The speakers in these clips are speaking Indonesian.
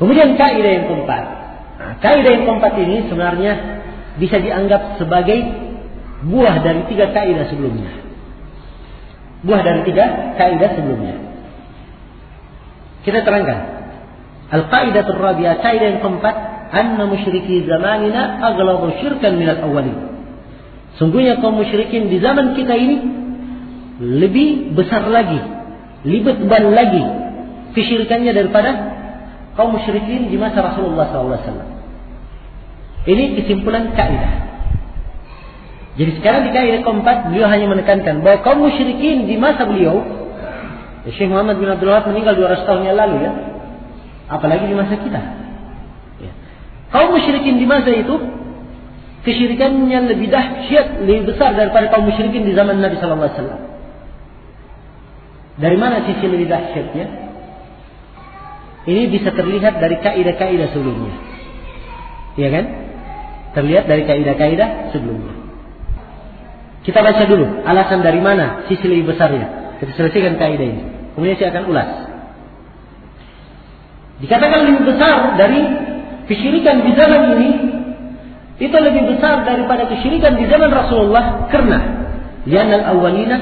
Kemudian kaidah yang keempat. Nah, kaidah yang keempat ini sebenarnya bisa dianggap sebagai buah dari tiga kaidah sebelumnya. Buah dari tiga kaidah sebelumnya. Kita terangkan. Al-qaidah rabi'ah kaidah yang keempat, anna musyriki zamanina aghlabu syirkan minal awwalin. Sungguhnya kaum musyrikin di zaman kita ini lebih besar lagi, lebih tebal lagi kesyirikannya daripada kaum musyrikin di masa Rasulullah SAW. Ini kesimpulan kaidah. Jadi sekarang di kaidah keempat beliau hanya menekankan bahwa kaum musyrikin di masa beliau, ya Syekh Muhammad bin Abdul Wahab meninggal 200 tahun yang lalu ya, apalagi di masa kita. Ya. Kaum musyrikin di masa itu kesyirikannya lebih dahsyat, lebih besar daripada kaum musyrikin di zaman Nabi Wasallam. Dari mana sisi lebih dahsyatnya? Ini bisa terlihat dari kaidah-kaidah sebelumnya. Iya kan? Terlihat dari kaidah-kaidah sebelumnya. Kita baca dulu alasan dari mana sisi lebih besarnya. Kita selesaikan kaidah ini. Kemudian saya akan ulas. Dikatakan lebih besar dari kesyirikan di zaman ini itu lebih besar daripada kesyirikan di zaman Rasulullah karena lian al-awwalina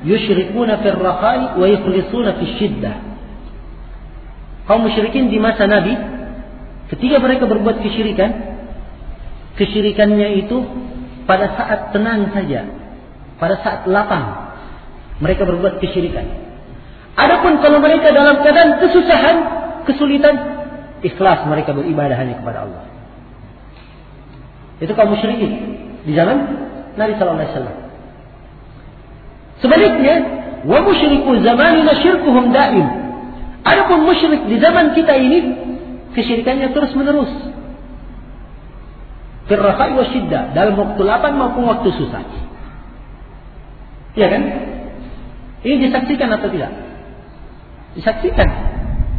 yusyrikuna fil rakhai wa yukhlisuna fil shiddah. Kaum musyrikin di masa Nabi ketika mereka berbuat kesyirikan kesyirikannya itu pada saat tenang saja, pada saat lapang mereka berbuat kesyirikan. Adapun kalau mereka dalam keadaan kesusahan, kesulitan, ikhlas mereka beribadah hanya kepada Allah. Itu kaum musyrikin di zaman Nabi sallallahu alaihi wasallam. Sebaliknya, wa musyriku zamanina syirkuhum daim. Adapun musyrik di zaman kita ini kesyirikannya terus menerus. Firrafai wa syiddah dalam waktu lapang maupun waktu susah. Iya kan? Ini disaksikan atau tidak? Disaksikan.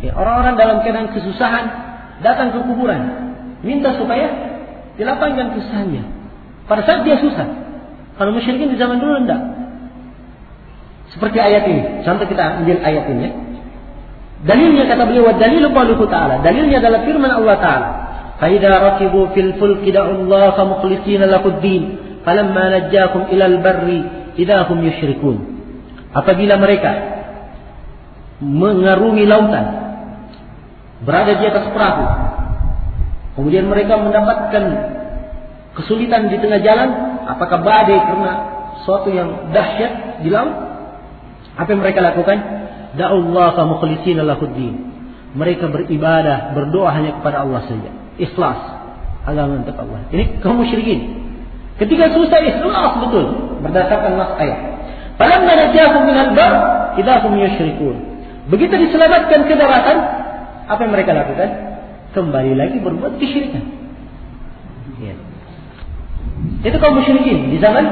Ya, orang-orang dalam keadaan kesusahan datang ke kuburan, minta supaya dilapangkan kesusahannya. Pada saat dia susah. Kalau musyrikin di zaman dulu enggak. Seperti ayat ini. Contoh kita ambil ayat ini ya. Dalilnya kata beliau dalilu qauluhu ta'ala. Dalilnya adalah firman Allah taala. Fa idza rakibu fil fulki da'u Allah mukhlisina lakuddin falamma najjakum ilal barri idza hum yusyrikun. Apabila mereka mengarungi lautan berada di atas perahu kemudian mereka mendapatkan kesulitan di tengah jalan apakah badai karena suatu yang dahsyat di laut apa yang mereka lakukan Da'ullah mukhlishina lahuddin. Mereka beribadah, berdoa hanya kepada Allah saja. Ikhlas. Agama untuk Allah. Ini kaum musyrikin. Ketika susah ikhlas betul berdasarkan nas ayat. Falamma najahum minal bar, idahum yusyrikun. Begitu diselamatkan ke daratan, apa yang mereka lakukan? kembali lagi berbuat kesyirikan. Ya. Itu kaum musyrikin di zaman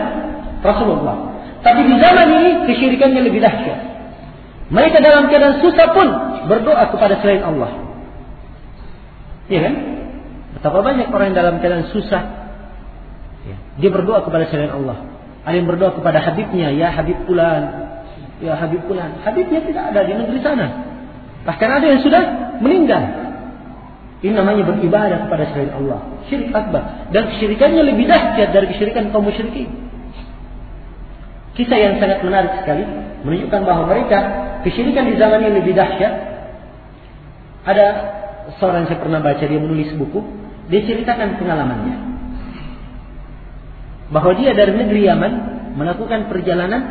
Rasulullah. Tapi di zaman ini kesyirikannya lebih dahsyat. Mereka dalam keadaan susah pun berdoa kepada selain Allah. Iya kan? Betapa banyak orang yang dalam keadaan susah. Ya. Dia berdoa kepada selain Allah. Ada yang berdoa kepada Habibnya, ya Habib Fulan, ya Habib Fulan. Habibnya tidak ada di negeri sana. Bahkan ada yang sudah meninggal. Ini namanya beribadah kepada selain Allah. Syirik akbar. Dan kesyirikannya lebih dahsyat dari kesyirikan kaum musyrikin. Kisah yang sangat menarik sekali menunjukkan bahwa mereka kesyirikan di zaman yang lebih dahsyat. Ada seorang yang saya pernah baca dia menulis buku, dia ceritakan pengalamannya. Bahwa dia dari negeri Yaman melakukan perjalanan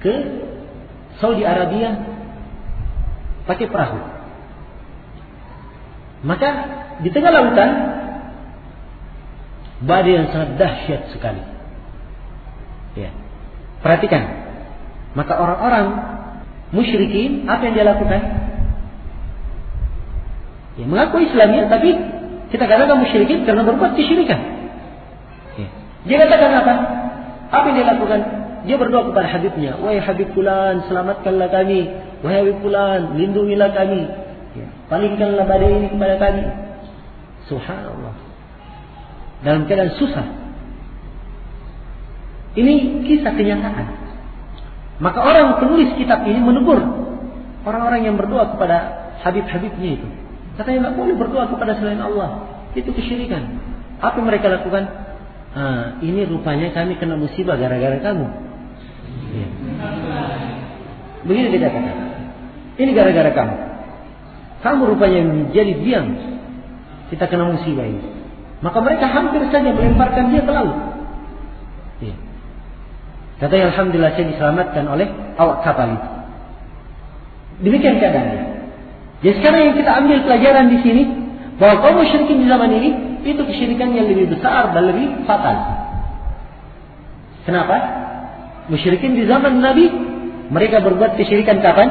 ke Saudi Arabia pakai perahu. Maka di tengah lautan badai yang sangat dahsyat sekali. Perhatikan. Maka orang-orang musyrikin apa yang dia lakukan? Ya, mengaku Islamnya tapi kita katakan musyrikin karena berbuat kesyirikan. Ya. Dia katakan apa? Apa yang dia lakukan? Dia berdoa kepada Habibnya. Wahai Habib Fulan, selamatkanlah kami. Wahai Habib Fulan, lindungilah kami. Ya. Palingkanlah badai ini kepada kami. Subhanallah. Dalam keadaan susah. Ini kisah kenyataan. Maka orang penulis kitab ini menegur orang-orang yang berdoa kepada Habib-Habibnya itu. Katanya nggak boleh berdoa kepada selain Allah. Itu kesyirikan. Apa yang mereka lakukan? Ah, ini rupanya kami kena musibah gara-gara kamu. Ya. Begini kita katakan. Ini gara-gara kamu. Kamu rupanya menjadi diam. Kita kena musibah ini. Maka mereka hampir saja melemparkan dia ke laut. Ya. Katanya Alhamdulillah saya diselamatkan oleh awak kapal itu. Demikian keadaannya. Jadi sekarang yang kita ambil pelajaran di sini bahwa kaum musyrikin di zaman ini itu kesyirikan yang lebih besar dan lebih fatal. Kenapa? Musyrikin di zaman Nabi mereka berbuat kesyirikan kapan?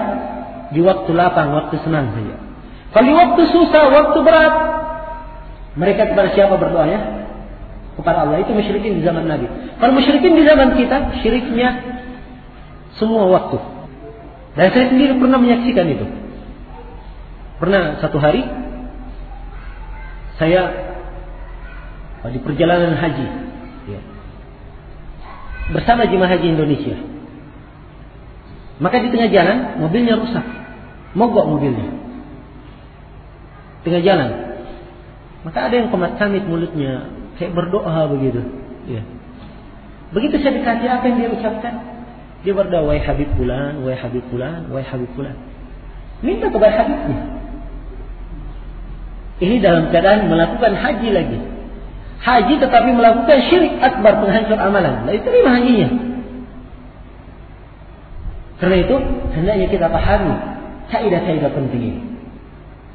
Di waktu lapang, waktu senang saja. Kalau waktu susah, waktu berat, mereka kepada siapa berdoanya? Kepada Allah. Itu musyrikin di zaman Nabi. Kalau musyrikin di zaman kita, syiriknya semua waktu. Dan saya sendiri pernah menyaksikan itu. Pernah satu hari saya di perjalanan haji ya, bersama jemaah haji Indonesia. Maka di tengah jalan mobilnya rusak, mogok mobilnya. Tengah jalan, maka ada yang komat kamit mulutnya kayak berdoa begitu. Ya. Begitu saya dekati apa yang dia ucapkan, dia berdoa, wahai Habib Fulan, wahai Habib Fulan, wahai Habib Fulan. Minta kepada Habibnya. Ini dalam keadaan melakukan haji lagi. Haji tetapi melakukan syirik akbar penghancur amalan. Nah, terima hajinya. Karena itu hendaknya kita pahami kaidah-kaidah penting ini.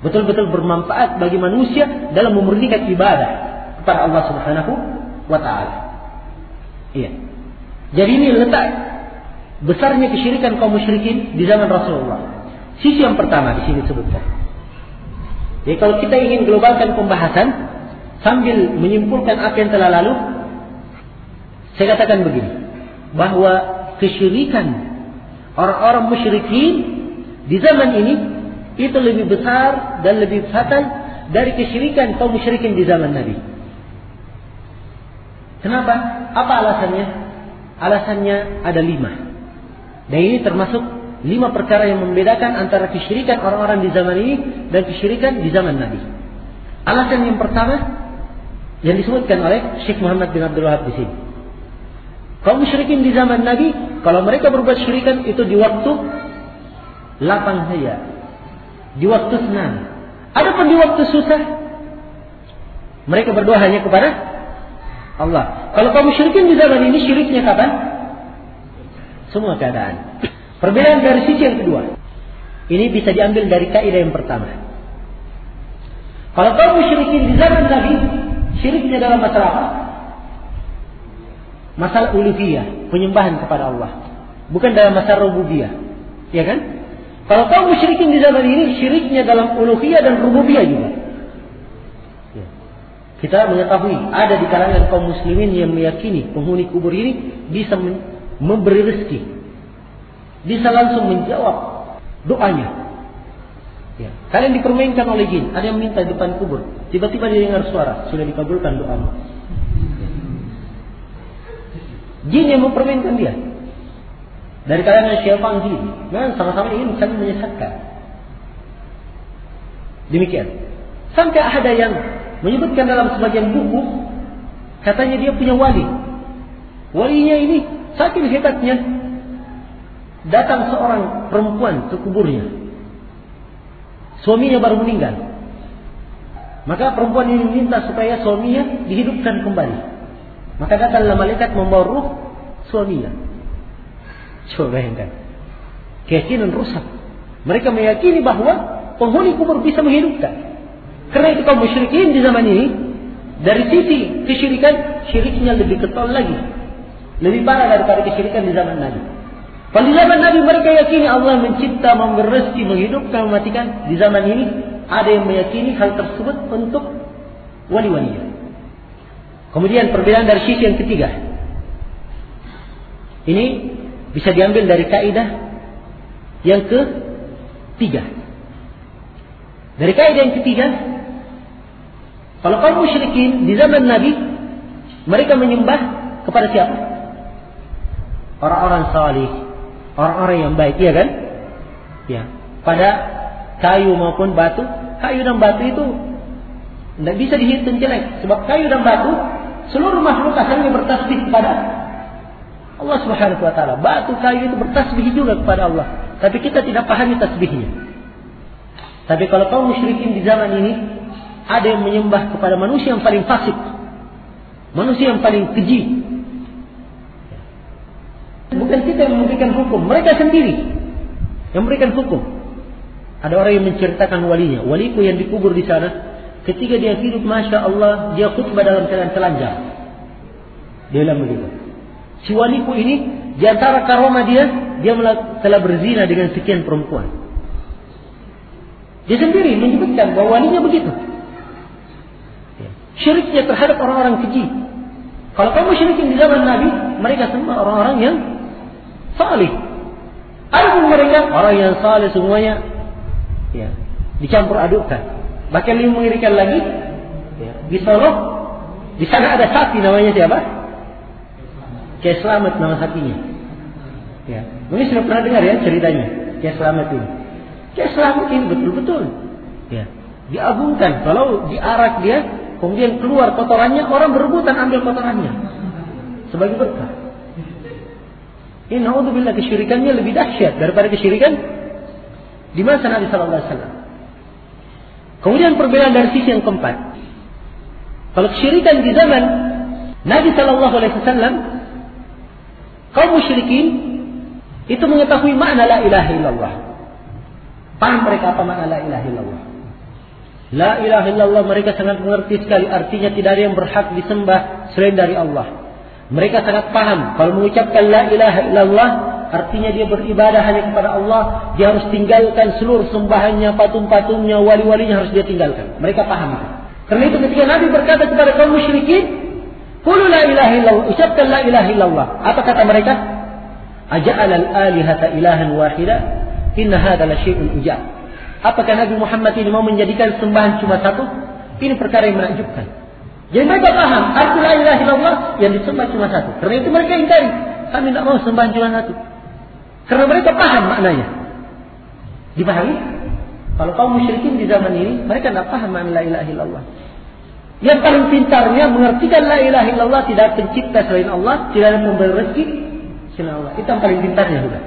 Betul-betul bermanfaat bagi manusia dalam memurnikan ibadah kepada Allah Subhanahu wa taala. Iya. Jadi ini letak besarnya kesyirikan kaum musyrikin di zaman Rasulullah. Sisi yang pertama di sini disebutkan. Jadi kalau kita ingin globalkan pembahasan sambil menyimpulkan apa yang telah lalu, saya katakan begini, bahwa kesyirikan orang-orang musyrikin di zaman ini itu lebih besar dan lebih fatal dari kesyirikan kaum musyrikin di zaman Nabi. Kenapa? Apa alasannya? Alasannya ada lima. Dan ini termasuk lima perkara yang membedakan antara kesyirikan orang-orang di zaman ini dan kesyirikan di zaman Nabi. Alasan yang pertama yang disebutkan oleh Syekh Muhammad bin Abdul Wahab di sini. Kaum musyrikin di zaman Nabi, kalau mereka berbuat syirikan itu di waktu lapang saja. Di waktu senang. Adapun di waktu susah, mereka berdoa hanya kepada Allah. Kalau kaum musyrikin di zaman ini syiriknya kapan? Semua keadaan. Perbedaan dari sisi yang kedua. Ini bisa diambil dari kaidah yang pertama. Kalau kaum musyrikin di zaman Nabi, syiriknya dalam masalah apa? Masalah uluhiyah, penyembahan kepada Allah. Bukan dalam masalah rububiyah. Ya kan? Kalau kaum musyrikin di zaman ini, syiriknya dalam uluhiyah dan rububiyah juga. Kita mengetahui ada di kalangan kaum muslimin yang meyakini penghuni kubur ini bisa memberi rezeki bisa langsung menjawab doanya. Ya. Kalian dipermainkan oleh jin. Ada yang minta di depan kubur. Tiba-tiba dia dengar suara. Sudah dikabulkan doamu. Jin yang mempermainkan dia. Dari kalangan syaitan jin. Memang sama-sama ingin saling menyesatkan. Demikian. Sampai ada yang menyebutkan dalam sebagian buku. Katanya dia punya wali. Walinya ini saking hebatnya datang seorang perempuan ke kuburnya. Suaminya baru meninggal. Maka perempuan ini minta supaya suaminya dihidupkan kembali. Maka datanglah malaikat membawa ruh suaminya. Coba bayangkan. Keyakinan rusak. Mereka meyakini bahwa penghuni kubur bisa menghidupkan. Karena itu kaum musyrikin di zaman ini dari sisi kesyirikan syiriknya lebih ketol lagi. Lebih parah daripada kesyirikan di zaman Nabi. Pada zaman Nabi mereka yakini Allah mencipta, memberi rezeki, menghidupkan, mematikan. Di zaman ini ada yang meyakini hal tersebut untuk wali-walinya. Kemudian perbedaan dari sisi yang ketiga. Ini bisa diambil dari kaidah yang ketiga. Dari kaidah yang ketiga, kalau kaum musyrikin di zaman Nabi mereka menyembah kepada siapa? Orang-orang salih, orang-orang yang baik, iya kan? Ya. Pada kayu maupun batu kayu dan batu itu tidak bisa dihitung jelek. Sebab kayu dan batu seluruh makhluk asalnya bertasbih kepada Allah Subhanahu wa taala. Batu kayu itu bertasbih juga kepada Allah. Tapi kita tidak pahami tasbihnya. Tapi kalau kaum musyrikin di zaman ini ada yang menyembah kepada manusia yang paling fasik. Manusia yang paling keji. Bukan kita yang memberikan hukum, mereka sendiri yang memberikan hukum. Ada orang yang menceritakan walinya, waliku yang dikubur di sana, ketika dia hidup, masya Allah, dia khutbah dalam keadaan telanjang. Dia bilang begitu. Si waliku ini, di antara karomah dia, dia telah berzina dengan sekian perempuan. Dia sendiri menyebutkan bahwa walinya begitu. Syiriknya terhadap orang-orang keji. Kalau kamu syirikin di zaman Nabi, mereka semua orang-orang yang salih. Ada mereka orang yang saleh semuanya ya, dicampur adukkan. Bahkan lebih mengirikan lagi ya, di Solo di sana ada sapi namanya siapa? Kiai Selamat nama sapinya. Ya, mungkin sudah pernah dengar ya ceritanya Kiai Selamat ini. Kiai Selamat ini betul-betul ya, diagungkan. Kalau diarak dia kemudian keluar kotorannya, orang berebutan ambil kotorannya sebagai berkah. Ini naudzubillah kesyirikannya lebih dahsyat daripada kesyirikan di masa Nabi Sallallahu Alaihi Wasallam. Kemudian perbedaan dari sisi yang keempat. Kalau kesyirikan di zaman Nabi Sallallahu Alaihi Wasallam, kaum musyrikin itu mengetahui makna la ilaha illallah. Paham mereka apa makna la ilaha illallah? La ilaha illallah mereka sangat mengerti sekali artinya tidak ada yang berhak disembah selain dari Allah. Mereka sangat paham kalau mengucapkan la ilaha illallah artinya dia beribadah hanya kepada Allah, dia harus tinggalkan seluruh sembahannya, patung-patungnya, wali-walinya harus dia tinggalkan. Mereka paham Karena itu ketika Nabi berkata kepada kaum musyrikin, "Qul la ilaha illallah," ucapkan la ilaha illallah. Apa kata mereka? Aja'al al-alihata ilahan wahida? Inna hadha la syai'un ujab. Apakah Nabi Muhammad ini mau menjadikan sembahan cuma satu? Ini perkara yang menakjubkan. Jadi mereka paham arti la ilaha illallah yang disembah cuma satu. Karena itu mereka ingkari. Kami tidak mau sembahan cuma satu. Karena mereka paham maknanya. Dipahami? Kalau kaum musyrikin di zaman ini, mereka tidak paham makna la ilaha illallah. Yang paling pintarnya mengertikan la ilaha illallah tidak pencipta selain Allah, tidak ada memberi rezeki selain Allah. Itu yang paling pintarnya sudah.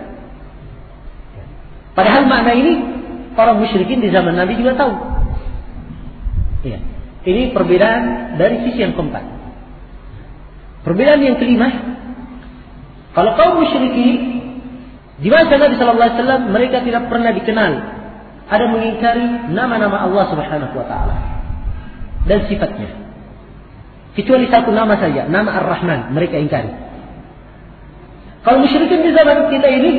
Padahal makna ini Orang musyrikin di zaman Nabi juga tahu. Ya. Ini perbedaan dari sisi yang keempat. Perbedaan yang kelima, kalau kaum musyrikin di masa Nabi Wasallam mereka tidak pernah dikenal ada mengingkari nama-nama Allah Subhanahu Wa Taala dan sifatnya. Kecuali satu nama saja, nama Ar-Rahman mereka ingkari. Kalau musyrikin di zaman kita ini,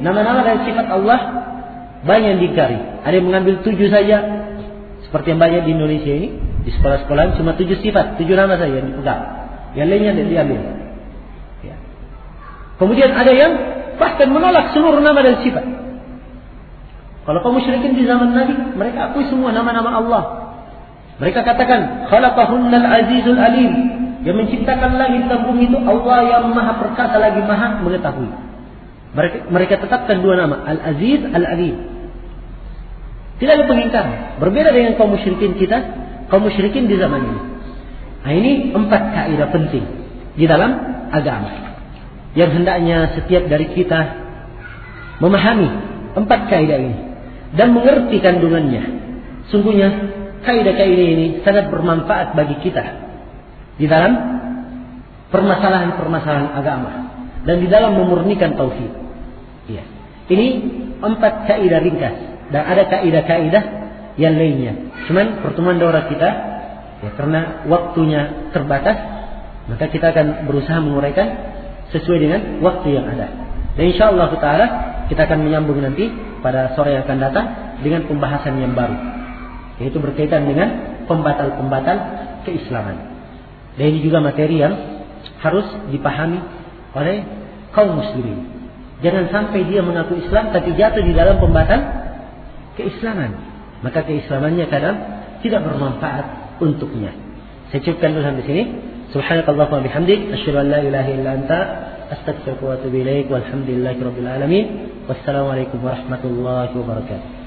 nama-nama dan sifat Allah banyak yang diingkari. Ada yang mengambil tujuh saja. Seperti yang banyak di Indonesia ini. Di sekolah-sekolah cuma tujuh sifat. Tujuh nama saja yang dipegang. Yang lainnya tidak diambil. Ya. Kemudian ada yang bahkan menolak seluruh nama dan sifat. Kalau kaum musyrikin di zaman Nabi, mereka akui semua nama-nama Allah. Mereka katakan, khalaqahunnal azizul alim. Yang menciptakan langit dan bumi itu Allah yang maha perkasa lagi maha mengetahui. Mereka, mereka tetapkan dua nama, Al-Aziz, Al-Alim. Tidak ada pengingkar. Berbeda dengan kaum musyrikin kita, kaum musyrikin di zaman ini. Nah ini empat kaidah penting di dalam agama. Yang hendaknya setiap dari kita memahami empat kaidah ini dan mengerti kandungannya. Sungguhnya kaidah-kaidah ini sangat bermanfaat bagi kita di dalam permasalahan-permasalahan agama dan di dalam memurnikan tauhid. Ya. Ini empat kaidah ringkas dan ada kaidah-kaidah yang lainnya. Cuman pertemuan daurah kita ya karena waktunya terbatas maka kita akan berusaha menguraikan sesuai dengan waktu yang ada. Dan insya Allah taala kita akan menyambung nanti pada sore yang akan datang dengan pembahasan yang baru yaitu berkaitan dengan pembatal-pembatal keislaman. Dan ini juga materi yang harus dipahami oleh kaum muslimin. Jangan sampai dia mengaku Islam tapi jatuh di dalam pembatal keislaman. Maka keislamannya kadang tidak bermanfaat untuknya. Saya cukupkan dulu sampai sini. Subhanakallah wa bihamdik. Asyhadu an la ilaha illa anta. Astaghfiruka wa atubu ilaik. Walhamdulillahi rabbil alamin. Wassalamualaikum warahmatullahi wabarakatuh.